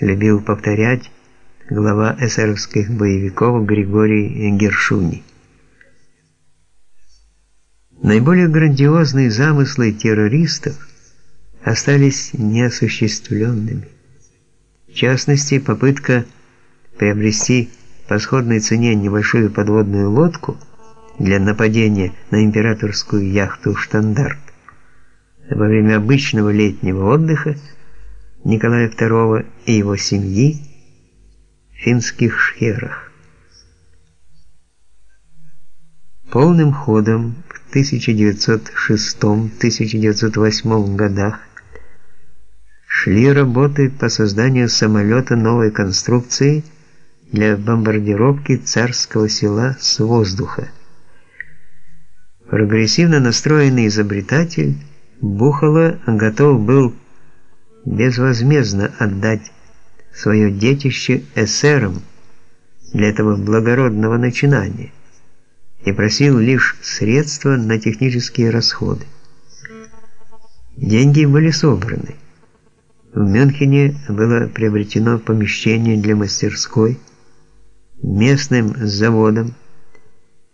любил повторять глава эсеровских боевиков Григорий Гершуни. Наиболее грандиозные замыслы террористов остались неосуществленными. В частности, попытка приобрести по сходной цене небольшую подводную лодку для нападения на императорскую яхту «Штандарт» во время обычного летнего отдыха Николая II и его семьи в финских шхерах. Полным ходом в 1906-1908 годах шли работы по созданию самолета новой конструкции для бомбардировки царского села с воздуха. Прогрессивно настроенный изобретатель Бухало готов был безвозмездно отдать свое детище эсерам для этого благородного начинания и просил лишь средства на технические расходы. Деньги были собраны. В Мюнхене было приобретено помещение для мастерской, местным заводом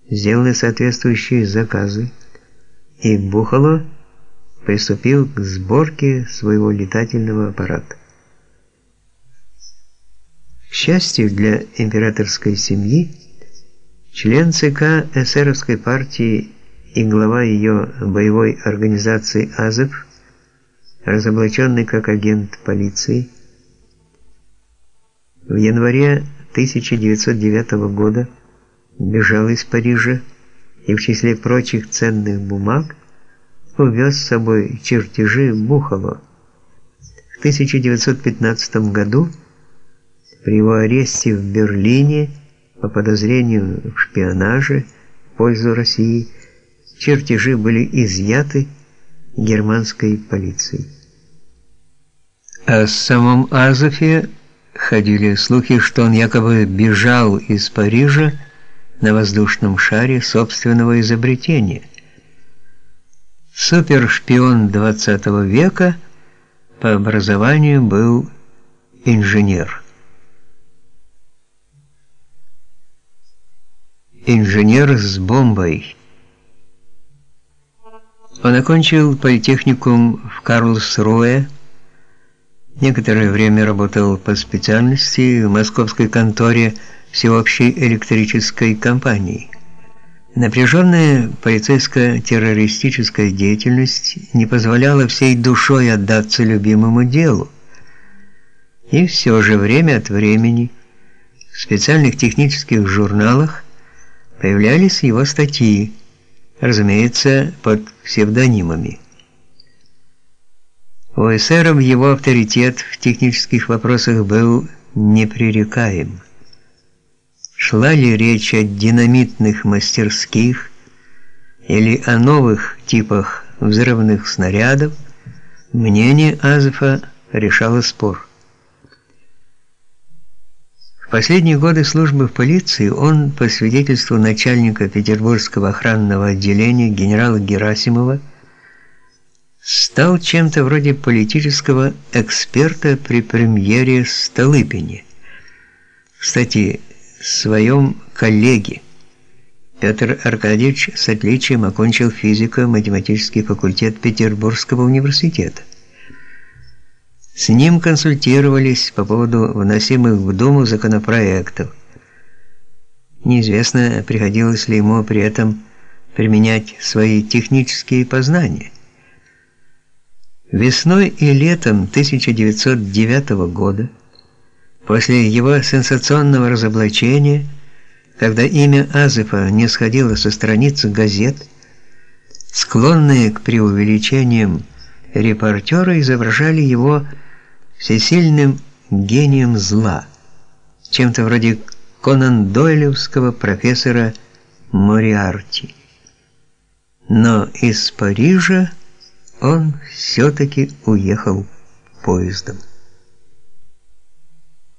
сделаны соответствующие заказы, и Бухало приступил к сборке своего летательного аппарата. К счастью для императорской семьи, член ЦК эсеровской партии и глава ее боевой организации АЗов, разоблаченный как агент полиции, в январе 1909 года бежал из Парижа и в числе прочих ценных бумаг увез с собой чертежи Бухало. В 1915 году при его аресте в Берлине по подозрению в шпионаже в пользу России чертежи были изъяты германской полицией. О самом Азове ходили слухи, что он якобы бежал из Парижа на воздушном шаре собственного изобретения – супершпион 20 века, по образованию был инженер. Инженер с бомбой. Он окончил политехникум в Карлсруэ, некоторое время работал по специальности в московской конторе всеобщей электрической компании. Напряженная полицейско-террористическая деятельность не позволяла всей душой отдаться любимому делу. И все же время от времени в специальных технических журналах появлялись его статьи, разумеется, под псевдонимами. У эсеров его авторитет в технических вопросах был непререкаем. Шла ли речь о динамитных мастерских или о новых типах взрывных снарядов, мнение Азефа решало спор. В последние годы службы в полиции он, по свидетельству начальника Петербургского охранного отделения генерала Герасимова, стал чем-то вроде политического эксперта при премьере Столыпине. Кстати, своем коллеге. Петр Аркадьевич с отличием окончил физико-математический факультет Петербургского университета. С ним консультировались по поводу вносимых в Думу законопроектов. Неизвестно, приходилось ли ему при этом применять свои технические познания. Весной и летом 1909 года После его сенсационного разоблачения, когда имя Азефа не сходило со страниц газет, склонные к преувеличениям репортеры изображали его всесильным гением зла, чем-то вроде Конан Дойлевского профессора Мориарти. Но из Парижа он все-таки уехал поездом.